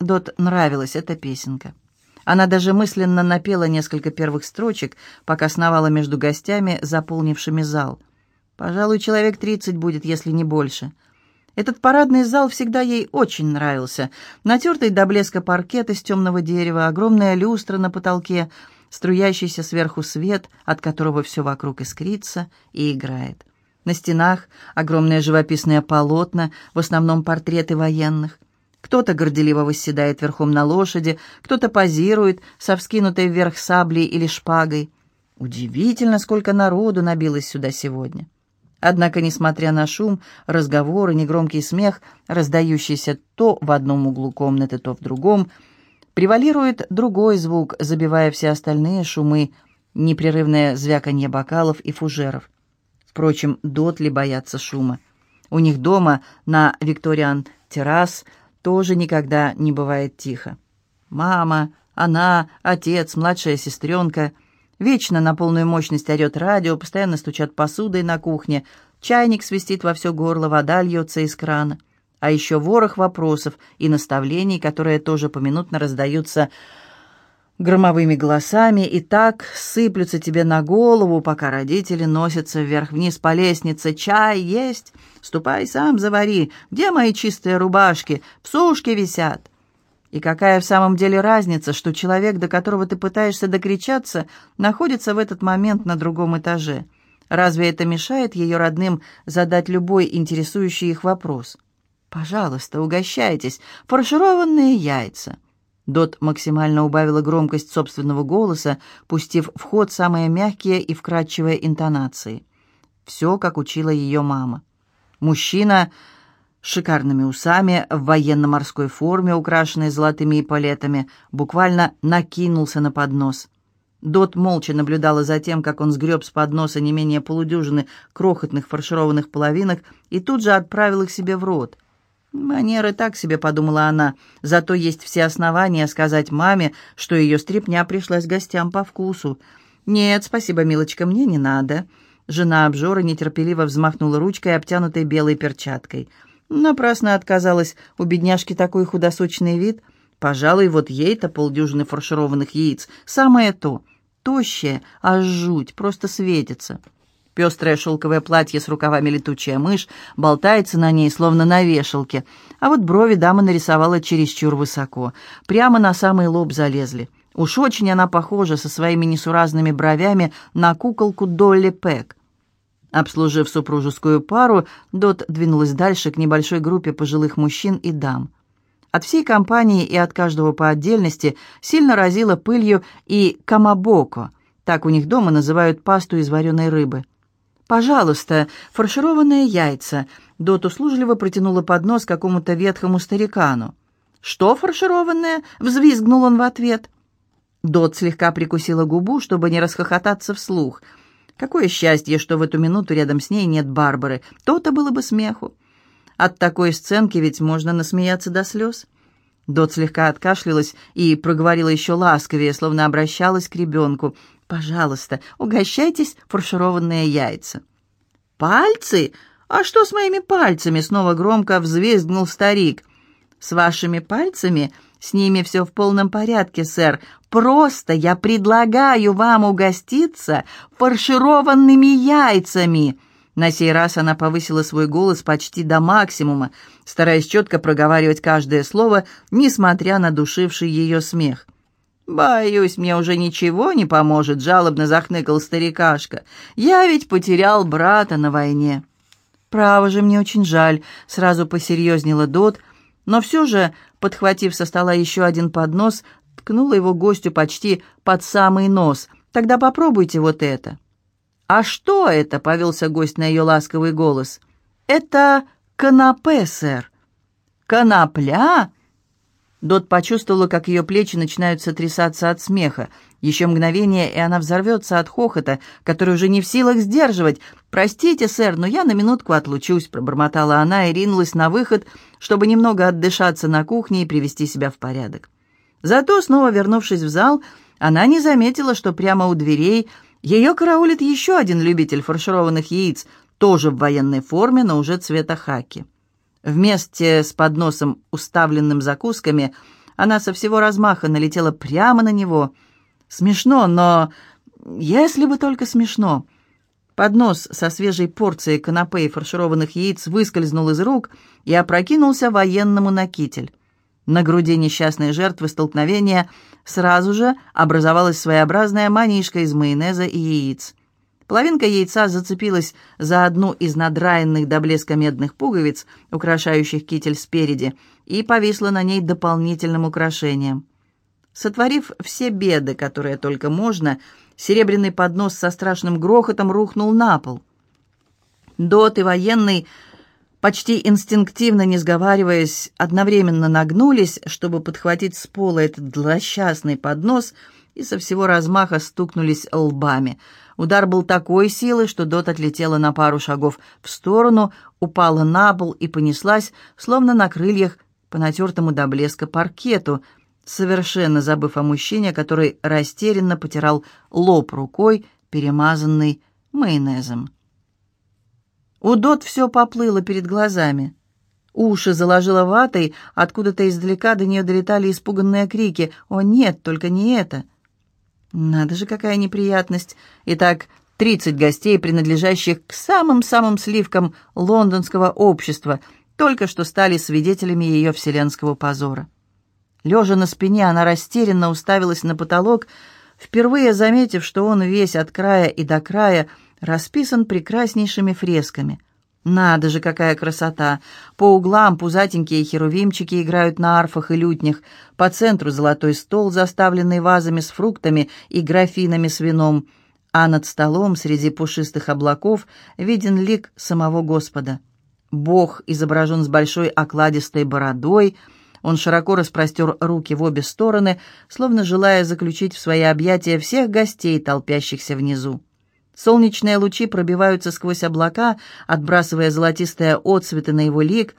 Дот нравилась эта песенка. Она даже мысленно напела несколько первых строчек, пока сновала между гостями, заполнившими зал. Пожалуй, человек тридцать будет, если не больше. Этот парадный зал всегда ей очень нравился. Натертый до блеска паркет из темного дерева, огромная люстра на потолке, струящийся сверху свет, от которого все вокруг искрится и играет. На стенах огромные живописные полотна, в основном портреты военных. Кто-то горделиво восседает верхом на лошади, кто-то позирует со вскинутой вверх саблей или шпагой. Удивительно, сколько народу набилось сюда сегодня. Однако, несмотря на шум, разговоры, негромкий смех, раздающийся то в одном углу комнаты, то в другом, превалирует другой звук, забивая все остальные шумы, непрерывное звяканье бокалов и фужеров. Впрочем, дотли боятся шума. У них дома на Викториан-террас тоже никогда не бывает тихо. Мама, она, отец, младшая сестренка. Вечно на полную мощность орет радио, постоянно стучат посудой на кухне, чайник свистит во все горло, вода льется из крана. А еще ворох вопросов и наставлений, которые тоже поминутно раздаются громовыми голосами и так сыплются тебе на голову, пока родители носятся вверх-вниз по лестнице. «Чай есть? Ступай сам завари. Где мои чистые рубашки? Псушки висят». И какая в самом деле разница, что человек, до которого ты пытаешься докричаться, находится в этот момент на другом этаже? Разве это мешает ее родным задать любой интересующий их вопрос? «Пожалуйста, угощайтесь. Фаршированные яйца». Дот максимально убавила громкость собственного голоса, пустив в ход самые мягкие и вкрадчивые интонации. Все, как учила ее мама. Мужчина с шикарными усами, в военно-морской форме, украшенной золотыми эполетами, буквально накинулся на поднос. Дот молча наблюдала за тем, как он сгреб с подноса не менее полудюжины крохотных фаршированных половинок и тут же отправил их себе в рот — «Манеры так себе», — подумала она, — «зато есть все основания сказать маме, что ее стряпня пришлась гостям по вкусу». «Нет, спасибо, милочка, мне не надо». Жена обжора нетерпеливо взмахнула ручкой, обтянутой белой перчаткой. Напрасно отказалась, у бедняжки такой худосочный вид. Пожалуй, вот ей-то полдюжины фаршированных яиц. Самое то. Тощее, аж жуть, просто светится. Пестрое шелковое платье с рукавами летучая мышь болтается на ней, словно на вешалке. А вот брови дама нарисовала чересчур высоко. Прямо на самый лоб залезли. Уж очень она похожа со своими несуразными бровями на куколку Долли Пэк. Обслужив супружескую пару, Дот двинулась дальше к небольшой группе пожилых мужчин и дам. От всей компании и от каждого по отдельности сильно разило пылью и камабоко, так у них дома называют пасту из вареной рыбы. «Пожалуйста, фаршированные яйца», — Дот услужливо протянула поднос какому-то ветхому старикану. «Что фаршированное?» — взвизгнул он в ответ. Дот слегка прикусила губу, чтобы не расхохотаться вслух. Какое счастье, что в эту минуту рядом с ней нет Барбары. То-то было бы смеху. От такой сценки ведь можно насмеяться до слез. Дот слегка откашлялась и проговорила еще ласковее, словно обращалась к ребенку. «Пожалуйста, угощайтесь фаршированные яйца». «Пальцы? А что с моими пальцами?» Снова громко взвизгнул старик. «С вашими пальцами? С ними все в полном порядке, сэр. Просто я предлагаю вам угоститься фаршированными яйцами». На сей раз она повысила свой голос почти до максимума, стараясь четко проговаривать каждое слово, несмотря на душивший ее смех. «Боюсь, мне уже ничего не поможет», — жалобно захныкал старикашка. «Я ведь потерял брата на войне». «Право же, мне очень жаль», — сразу посерьезнела Дот, но все же, подхватив со стола еще один поднос, ткнула его гостю почти под самый нос. «Тогда попробуйте вот это». «А что это?» — повелся гость на ее ласковый голос. «Это канапе, сэр». «Конопля?» Дот почувствовала, как ее плечи начинают сотрясаться от смеха. Еще мгновение, и она взорвется от хохота, который уже не в силах сдерживать. «Простите, сэр, но я на минутку отлучусь», — пробормотала она и ринулась на выход, чтобы немного отдышаться на кухне и привести себя в порядок. Зато, снова вернувшись в зал, она не заметила, что прямо у дверей ее караулит еще один любитель фаршированных яиц, тоже в военной форме, но уже цвета хаки. Вместе с подносом, уставленным закусками, Она со всего размаха налетела прямо на него. Смешно, но... Если бы только смешно. Поднос со свежей порцией канапе и фаршированных яиц выскользнул из рук и опрокинулся военному на китель. На груди несчастной жертвы столкновения сразу же образовалась своеобразная манишка из майонеза и яиц. Половинка яйца зацепилась за одну из надраенных до блеска медных пуговиц, украшающих китель спереди, и повисла на ней дополнительным украшением. Сотворив все беды, которые только можно, серебряный поднос со страшным грохотом рухнул на пол. Дот и военный, почти инстинктивно не сговариваясь, одновременно нагнулись, чтобы подхватить с пола этот злосчастный поднос, и со всего размаха стукнулись лбами — Удар был такой силы, что Дот отлетела на пару шагов в сторону, упала на пол и понеслась, словно на крыльях, по натертому до блеска паркету, совершенно забыв о мужчине, который растерянно потирал лоб рукой, перемазанный майонезом. У Дот все поплыло перед глазами. Уши заложила ватой, откуда-то издалека до нее долетали испуганные крики «О нет, только не это!» Надо же, какая неприятность. Итак, тридцать гостей, принадлежащих к самым-самым сливкам лондонского общества, только что стали свидетелями ее вселенского позора. Лежа на спине, она растерянно уставилась на потолок, впервые заметив, что он весь от края и до края расписан прекраснейшими фресками — надо же, какая красота! По углам пузатенькие херувимчики играют на арфах и лютнях, по центру золотой стол, заставленный вазами с фруктами и графинами с вином, а над столом среди пушистых облаков виден лик самого Господа. Бог изображен с большой окладистой бородой, он широко распростер руки в обе стороны, словно желая заключить в свои объятия всех гостей, толпящихся внизу. Солнечные лучи пробиваются сквозь облака, отбрасывая золотистые отцветы на его лик.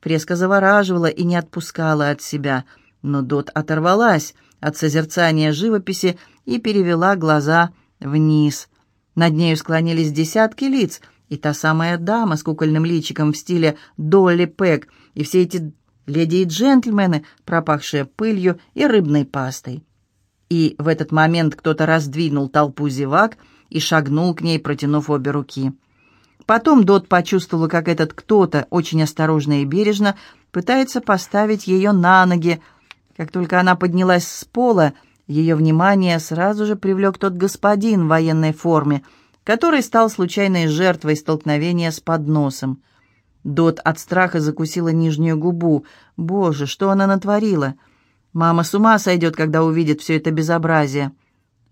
Фреска завораживала и не отпускала от себя, но Дот оторвалась от созерцания живописи и перевела глаза вниз. Над нею склонились десятки лиц, и та самая дама с кукольным личиком в стиле Долли Пэк, и все эти леди и джентльмены, пропахшие пылью и рыбной пастой. И в этот момент кто-то раздвинул толпу зевак — и шагнул к ней, протянув обе руки. Потом Дот почувствовала, как этот кто-то очень осторожно и бережно пытается поставить ее на ноги. Как только она поднялась с пола, ее внимание сразу же привлек тот господин в военной форме, который стал случайной жертвой столкновения с подносом. Дот от страха закусила нижнюю губу. «Боже, что она натворила!» «Мама с ума сойдет, когда увидит все это безобразие!»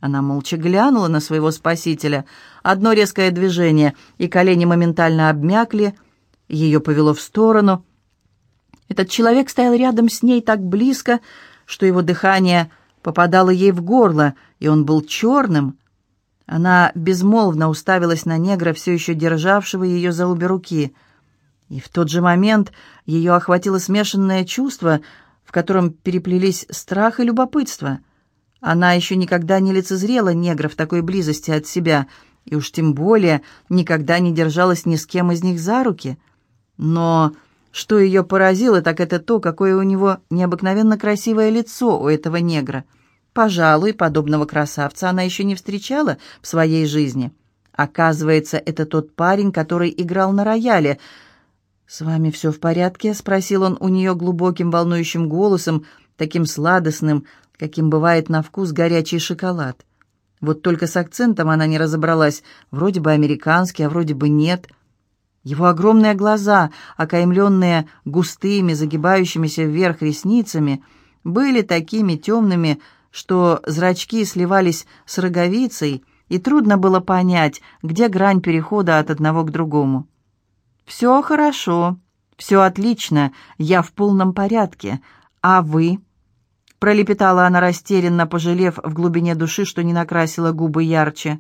Она молча глянула на своего спасителя. Одно резкое движение, и колени моментально обмякли. Ее повело в сторону. Этот человек стоял рядом с ней так близко, что его дыхание попадало ей в горло, и он был черным. Она безмолвно уставилась на негра, все еще державшего ее за обе руки. И в тот же момент ее охватило смешанное чувство, в котором переплелись страх и любопытство — она еще никогда не лицезрела негра в такой близости от себя, и уж тем более никогда не держалась ни с кем из них за руки. Но что ее поразило, так это то, какое у него необыкновенно красивое лицо у этого негра. Пожалуй, подобного красавца она еще не встречала в своей жизни. Оказывается, это тот парень, который играл на рояле. «С вами все в порядке?» — спросил он у нее глубоким волнующим голосом, таким сладостным, каким бывает на вкус горячий шоколад. Вот только с акцентом она не разобралась, вроде бы американский, а вроде бы нет. Его огромные глаза, окаймленные густыми, загибающимися вверх ресницами, были такими темными, что зрачки сливались с роговицей, и трудно было понять, где грань перехода от одного к другому. «Все хорошо, все отлично, я в полном порядке, а вы?» Пролепетала она растерянно, пожалев в глубине души, что не накрасила губы ярче.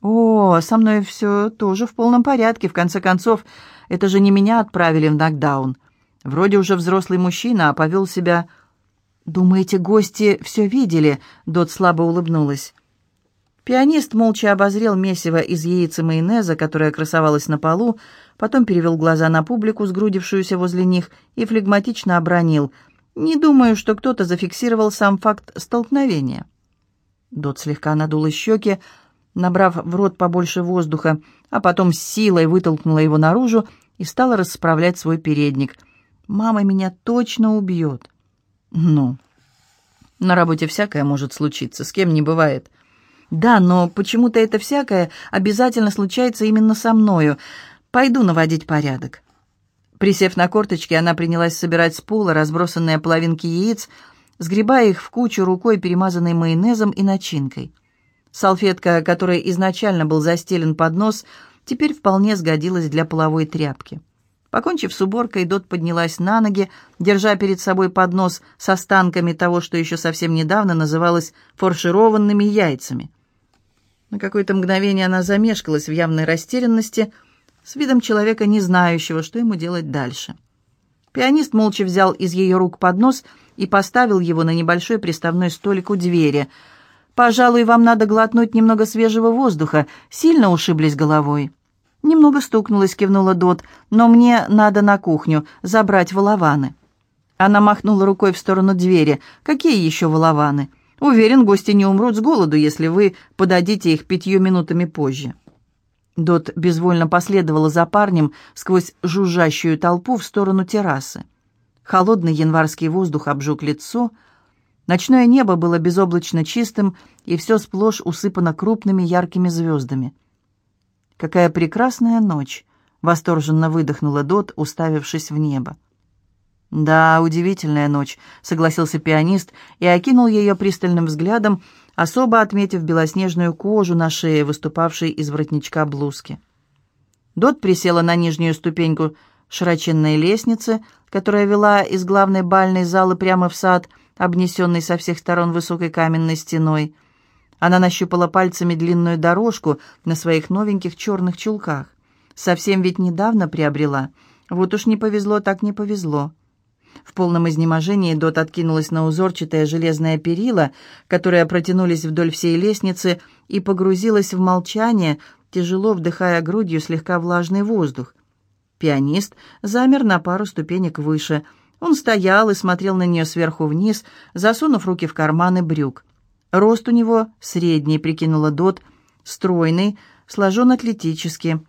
«О, со мной все тоже в полном порядке. В конце концов, это же не меня отправили в нокдаун. Вроде уже взрослый мужчина, а повел себя...» «Думаете, гости все видели?» — Дот слабо улыбнулась. Пианист молча обозрел месиво из яиц и майонеза, которое красовалось на полу, потом перевел глаза на публику, сгрудившуюся возле них, и флегматично обронил — Не думаю, что кто-то зафиксировал сам факт столкновения. Дот слегка надула щеки, набрав в рот побольше воздуха, а потом с силой вытолкнула его наружу и стала расправлять свой передник. «Мама меня точно убьет». «Ну, на работе всякое может случиться, с кем не бывает». «Да, но почему-то это всякое обязательно случается именно со мною. Пойду наводить порядок». Присев на корточки, она принялась собирать с пола разбросанные половинки яиц, сгребая их в кучу рукой, перемазанной майонезом и начинкой. Салфетка, которой изначально был застелен поднос, теперь вполне сгодилась для половой тряпки. Покончив с уборкой, Дот поднялась на ноги, держа перед собой поднос с останками того, что еще совсем недавно называлось фаршированными яйцами. На какое-то мгновение она замешкалась в явной растерянности, с видом человека, не знающего, что ему делать дальше. Пианист молча взял из ее рук поднос и поставил его на небольшой приставной столик у двери — «Пожалуй, вам надо глотнуть немного свежего воздуха. Сильно ушиблись головой». «Немного стукнулась», — кивнула Дот, «но мне надо на кухню, забрать волованы». Она махнула рукой в сторону двери. «Какие еще волованы? Уверен, гости не умрут с голоду, если вы подадите их пятью минутами позже». Дот безвольно последовала за парнем сквозь жужжащую толпу в сторону террасы. Холодный январский воздух обжег лицо — Ночное небо было безоблачно чистым, и все сплошь усыпано крупными яркими звездами. «Какая прекрасная ночь!» — восторженно выдохнула Дот, уставившись в небо. «Да, удивительная ночь», — согласился пианист и окинул ее пристальным взглядом, особо отметив белоснежную кожу на шее, выступавшей из воротничка блузки. Дот присела на нижнюю ступеньку широченной лестницы, которая вела из главной бальной залы прямо в сад — обнесенный со всех сторон высокой каменной стеной. Она нащупала пальцами длинную дорожку на своих новеньких черных чулках. Совсем ведь недавно приобрела. Вот уж не повезло, так не повезло. В полном изнеможении Дот откинулась на узорчатое железное перила, которые протянулись вдоль всей лестницы, и погрузилась в молчание, тяжело вдыхая грудью слегка влажный воздух. Пианист замер на пару ступенек выше — он стоял и смотрел на нее сверху вниз, засунув руки в карманы брюк. Рост у него средний, прикинула Дот, стройный, сложен атлетически.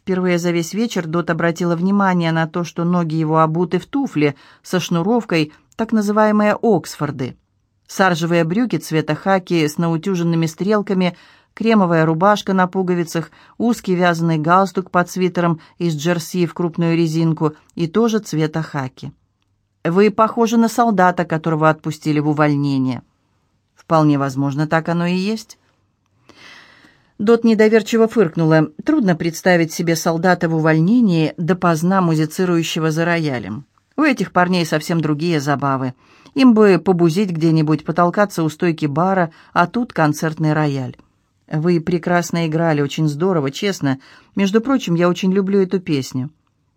Впервые за весь вечер Дот обратила внимание на то, что ноги его обуты в туфли со шнуровкой, так называемые Оксфорды. Саржевые брюки цвета хаки с наутюженными стрелками, кремовая рубашка на пуговицах, узкий вязаный галстук под свитером из джерси в крупную резинку и тоже цвета хаки. Вы похожи на солдата, которого отпустили в увольнение. Вполне возможно, так оно и есть. Дот недоверчиво фыркнула. Трудно представить себе солдата в увольнении, допоздна музицирующего за роялем. У этих парней совсем другие забавы. Им бы побузить где-нибудь, потолкаться у стойки бара, а тут концертный рояль. Вы прекрасно играли, очень здорово, честно. Между прочим, я очень люблю эту песню.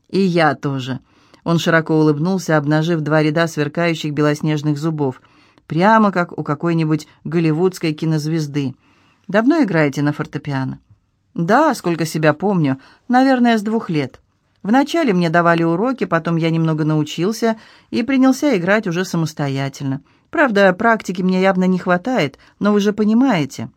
И я тоже. Он широко улыбнулся, обнажив два ряда сверкающих белоснежных зубов, прямо как у какой-нибудь голливудской кинозвезды. «Давно играете на фортепиано?» «Да, сколько себя помню. Наверное, с двух лет. Вначале мне давали уроки, потом я немного научился и принялся играть уже самостоятельно. Правда, практики мне явно не хватает, но вы же понимаете».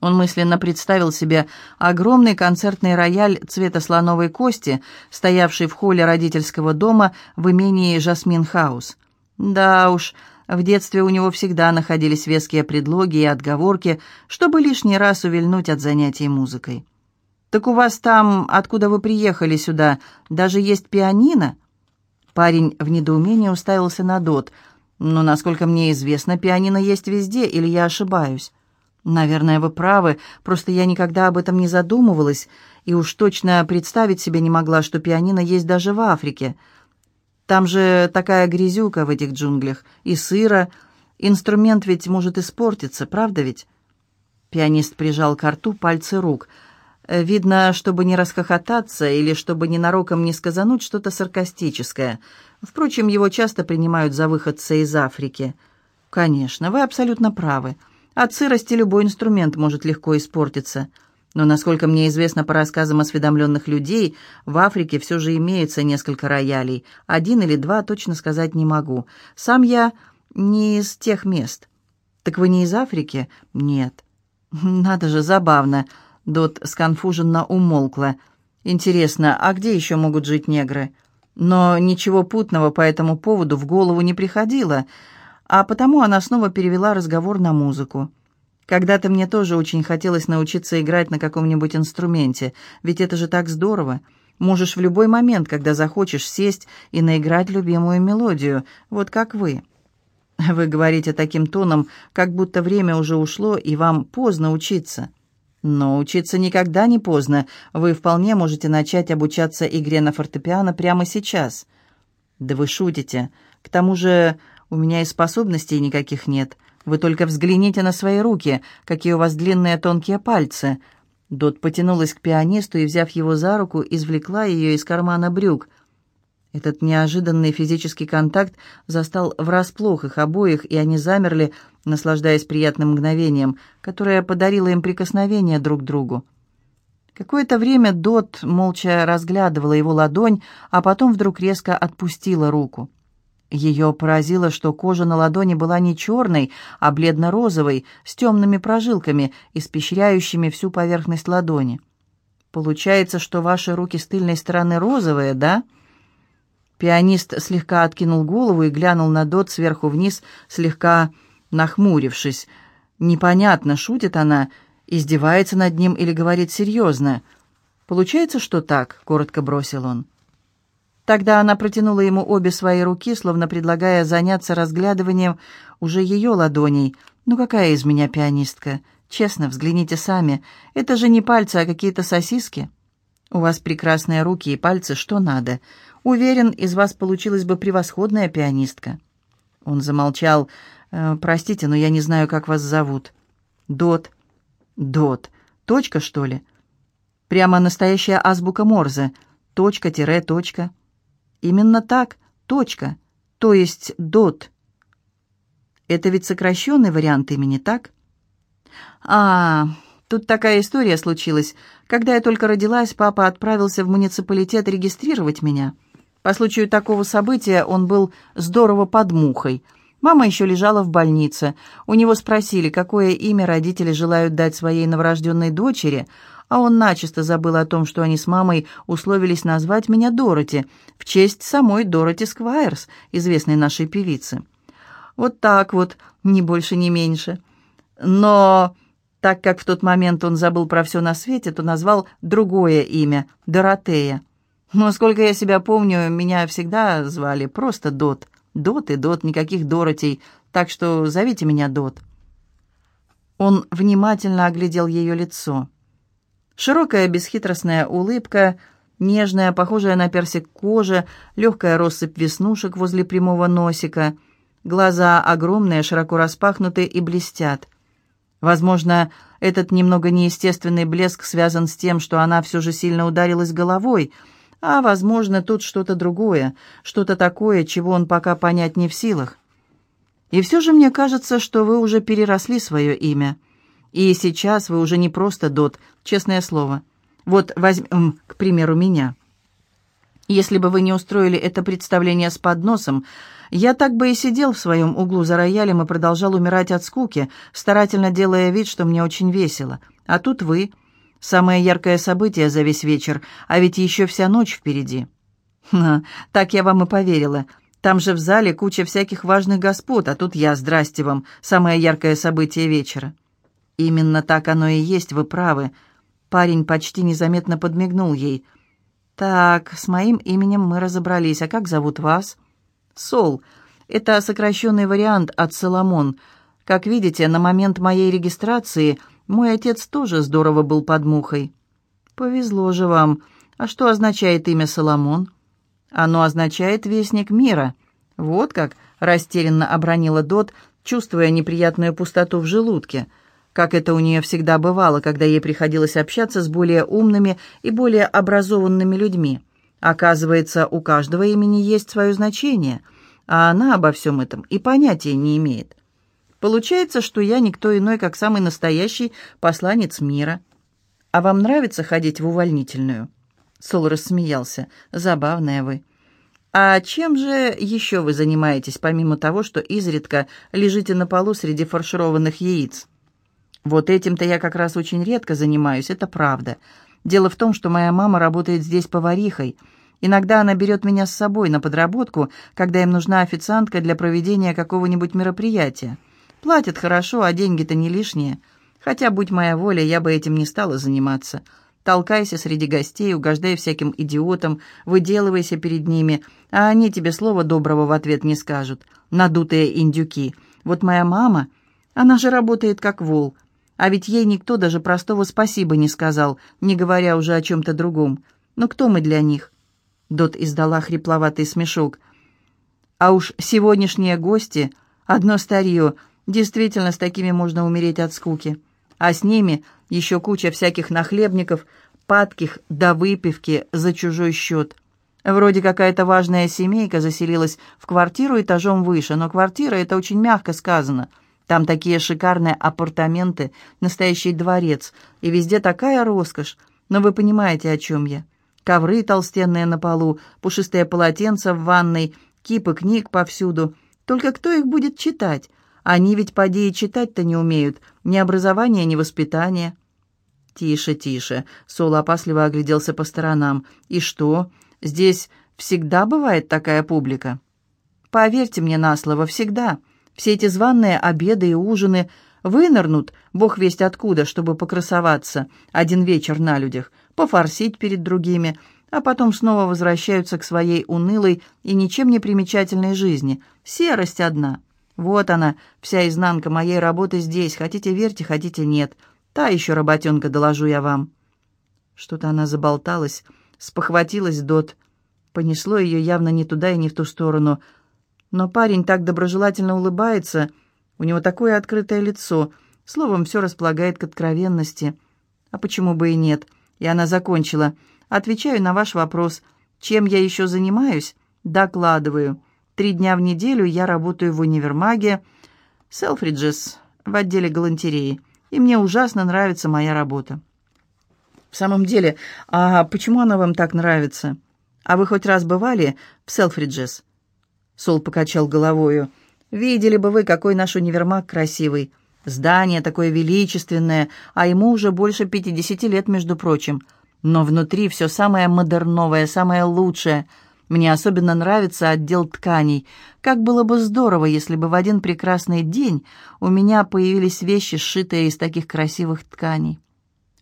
Он мысленно представил себе огромный концертный рояль цвета слоновой кости, стоявший в холле родительского дома в имении Жасмин Хаус. Да уж, в детстве у него всегда находились веские предлоги и отговорки, чтобы лишний раз увильнуть от занятий музыкой. «Так у вас там, откуда вы приехали сюда, даже есть пианино?» Парень в недоумении уставился на Дот. «Но, насколько мне известно, пианино есть везде, или я ошибаюсь?» «Наверное, вы правы, просто я никогда об этом не задумывалась и уж точно представить себе не могла, что пианино есть даже в Африке. Там же такая грязюка в этих джунглях, и сыро, инструмент ведь может испортиться, правда ведь?» Пианист прижал к рту пальцы рук. Видно, чтобы не расхохотаться или чтобы ненароком не сказануть что-то саркастическое. Впрочем, его часто принимают за выходца из Африки. «Конечно, вы абсолютно правы». От сырости любой инструмент может легко испортиться. Но, насколько мне известно по рассказам осведомленных людей, в Африке все же имеется несколько роялей. Один или два точно сказать не могу. Сам я не из тех мест. Так вы не из Африки? Нет. Надо же, забавно. Дот сконфуженно умолкла. Интересно, а где еще могут жить негры? Но ничего путного по этому поводу в голову не приходило, а потому она снова перевела разговор на музыку. Когда-то мне тоже очень хотелось научиться играть на каком-нибудь инструменте, ведь это же так здорово. Можешь в любой момент, когда захочешь, сесть и наиграть любимую мелодию, вот как вы. Вы говорите таким тоном, как будто время уже ушло, и вам поздно учиться. Но учиться никогда не поздно. Вы вполне можете начать обучаться игре на фортепиано прямо сейчас. Да вы шутите. К тому же у меня и способностей никаких нет. Вы только взгляните на свои руки, какие у вас длинные тонкие пальцы». Дот потянулась к пианисту и, взяв его за руку, извлекла ее из кармана брюк. Этот неожиданный физический контакт застал врасплох их обоих, и они замерли, наслаждаясь приятным мгновением, которое подарило им прикосновение друг к другу. Какое-то время Дот молча разглядывала его ладонь, а потом вдруг резко отпустила руку. Ее поразило, что кожа на ладони была не черной, а бледно-розовой, с темными прожилками, испещряющими всю поверхность ладони. «Получается, что ваши руки с тыльной стороны розовые, да?» Пианист слегка откинул голову и глянул на Дот сверху вниз, слегка нахмурившись. Непонятно, шутит она, издевается над ним или говорит серьезно. «Получается, что так», — коротко бросил он. Тогда она протянула ему обе свои руки, словно предлагая заняться разглядыванием уже ее ладоней. «Ну какая из меня пианистка? Честно, взгляните сами. Это же не пальцы, а какие-то сосиски. У вас прекрасные руки и пальцы, что надо. Уверен, из вас получилась бы превосходная пианистка». Он замолчал. «Э, «Простите, но я не знаю, как вас зовут». «Дот». «Дот. Точка, что ли?» «Прямо настоящая азбука Морзе. Точка-точка». точка. Именно так, точка, то есть дот. Это ведь сокращенный вариант имени, так? А, тут такая история случилась. Когда я только родилась, папа отправился в муниципалитет регистрировать меня. По случаю такого события он был здорово под мухой. Мама еще лежала в больнице. У него спросили, какое имя родители желают дать своей новорожденной дочери – а он начисто забыл о том, что они с мамой условились назвать меня Дороти, в честь самой Дороти Сквайрс, известной нашей певицы. Вот так вот, ни больше, ни меньше. Но так как в тот момент он забыл про все на свете, то назвал другое имя — Доротея. Но сколько я себя помню, меня всегда звали просто Дот. Дот и Дот, никаких Доротей, так что зовите меня Дот. Он внимательно оглядел ее лицо. Широкая бесхитростная улыбка, нежная, похожая на персик кожа, легкая россыпь веснушек возле прямого носика. Глаза огромные, широко распахнуты и блестят. Возможно, этот немного неестественный блеск связан с тем, что она все же сильно ударилась головой, а, возможно, тут что-то другое, что-то такое, чего он пока понять не в силах. И все же мне кажется, что вы уже переросли свое имя. И сейчас вы уже не просто Дот, честное слово. Вот возьмем, к примеру, меня. Если бы вы не устроили это представление с подносом, я так бы и сидел в своем углу за роялем и продолжал умирать от скуки, старательно делая вид, что мне очень весело. А тут вы. Самое яркое событие за весь вечер, а ведь еще вся ночь впереди. Ха, так я вам и поверила. Там же в зале куча всяких важных господ, а тут я, здрасте вам, самое яркое событие вечера. «Именно так оно и есть, вы правы». Парень почти незаметно подмигнул ей. «Так, с моим именем мы разобрались. А как зовут вас?» «Сол. Это сокращенный вариант от Соломон. Как видите, на момент моей регистрации мой отец тоже здорово был под мухой». «Повезло же вам. А что означает имя Соломон?» «Оно означает «вестник мира». Вот как растерянно обронила Дот, чувствуя неприятную пустоту в желудке – как это у нее всегда бывало, когда ей приходилось общаться с более умными и более образованными людьми. Оказывается, у каждого имени есть свое значение, а она обо всем этом и понятия не имеет. Получается, что я никто иной, как самый настоящий посланец мира. «А вам нравится ходить в увольнительную?» Сол рассмеялся. «Забавная вы». «А чем же еще вы занимаетесь, помимо того, что изредка лежите на полу среди фаршированных яиц?» «Вот этим-то я как раз очень редко занимаюсь, это правда. Дело в том, что моя мама работает здесь поварихой. Иногда она берет меня с собой на подработку, когда им нужна официантка для проведения какого-нибудь мероприятия. Платят хорошо, а деньги-то не лишние. Хотя, будь моя воля, я бы этим не стала заниматься. Толкайся среди гостей, угождай всяким идиотам, выделывайся перед ними, а они тебе слова доброго в ответ не скажут. Надутые индюки. Вот моя мама, она же работает как вол, а ведь ей никто даже простого спасибо не сказал, не говоря уже о чем-то другом. Ну кто мы для них?» Дот издала хрипловатый смешок. «А уж сегодняшние гости, одно старье, действительно с такими можно умереть от скуки. А с ними еще куча всяких нахлебников, падких до выпивки за чужой счет». Вроде какая-то важная семейка заселилась в квартиру этажом выше, но квартира — это очень мягко сказано — там такие шикарные апартаменты, настоящий дворец, и везде такая роскошь. Но вы понимаете, о чем я. Ковры толстенные на полу, пушистые полотенца в ванной, кипы книг повсюду. Только кто их будет читать? Они ведь поди и читать-то не умеют. Ни образования, ни воспитания. «Тише, тише», — Соло опасливо огляделся по сторонам. «И что? Здесь всегда бывает такая публика?» «Поверьте мне на слово, всегда. Все эти званные обеды и ужины вынырнут, бог весть откуда, чтобы покрасоваться один вечер на людях, пофорсить перед другими, а потом снова возвращаются к своей унылой и ничем не примечательной жизни. Серость одна. Вот она, вся изнанка моей работы здесь. Хотите верьте, хотите нет. Та еще работенка, доложу я вам. Что-то она заболталась, спохватилась Дот. Понесло ее явно не туда и не в ту сторону — но парень так доброжелательно улыбается, у него такое открытое лицо, словом, все располагает к откровенности. А почему бы и нет? И она закончила. Отвечаю на ваш вопрос. Чем я еще занимаюсь? Докладываю. Три дня в неделю я работаю в универмаге Селфриджес в отделе галантереи, и мне ужасно нравится моя работа. В самом деле, а почему она вам так нравится? А вы хоть раз бывали в Селфриджес? Сол покачал головою. «Видели бы вы, какой наш универмаг красивый. Здание такое величественное, а ему уже больше пятидесяти лет, между прочим. Но внутри все самое модерновое, самое лучшее. Мне особенно нравится отдел тканей. Как было бы здорово, если бы в один прекрасный день у меня появились вещи, сшитые из таких красивых тканей».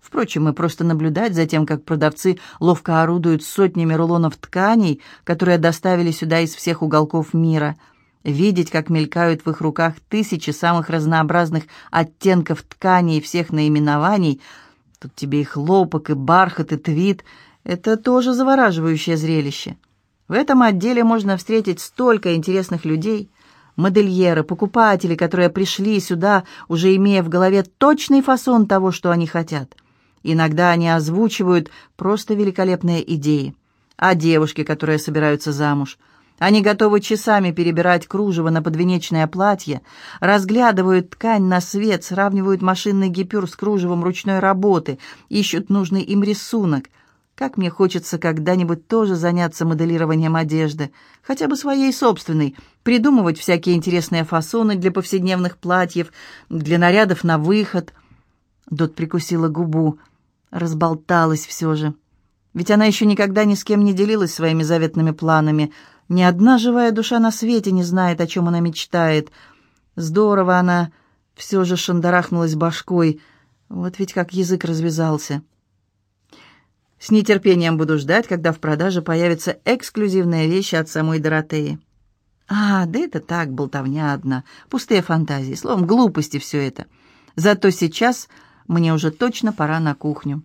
Впрочем, и просто наблюдать за тем, как продавцы ловко орудуют сотнями рулонов тканей, которые доставили сюда из всех уголков мира, видеть, как мелькают в их руках тысячи самых разнообразных оттенков тканей и всех наименований, тут тебе и хлопок, и бархат, и твит, это тоже завораживающее зрелище. В этом отделе можно встретить столько интересных людей – модельеры, покупатели, которые пришли сюда, уже имея в голове точный фасон того, что они хотят – Иногда они озвучивают просто великолепные идеи. А девушки, которые собираются замуж, они готовы часами перебирать кружево на подвенечное платье, разглядывают ткань на свет, сравнивают машинный гипюр с кружевом ручной работы, ищут нужный им рисунок. Как мне хочется когда-нибудь тоже заняться моделированием одежды, хотя бы своей собственной, придумывать всякие интересные фасоны для повседневных платьев, для нарядов на выход. Дот прикусила губу. Разболталась все же. Ведь она еще никогда ни с кем не делилась своими заветными планами. Ни одна живая душа на свете не знает, о чем она мечтает. Здорово она все же шандарахнулась башкой. Вот ведь как язык развязался. С нетерпением буду ждать, когда в продаже появятся эксклюзивные вещи от самой Доротеи. А, да это так, болтовня одна, пустые фантазии, словом, глупости все это. Зато сейчас мне уже точно пора на кухню.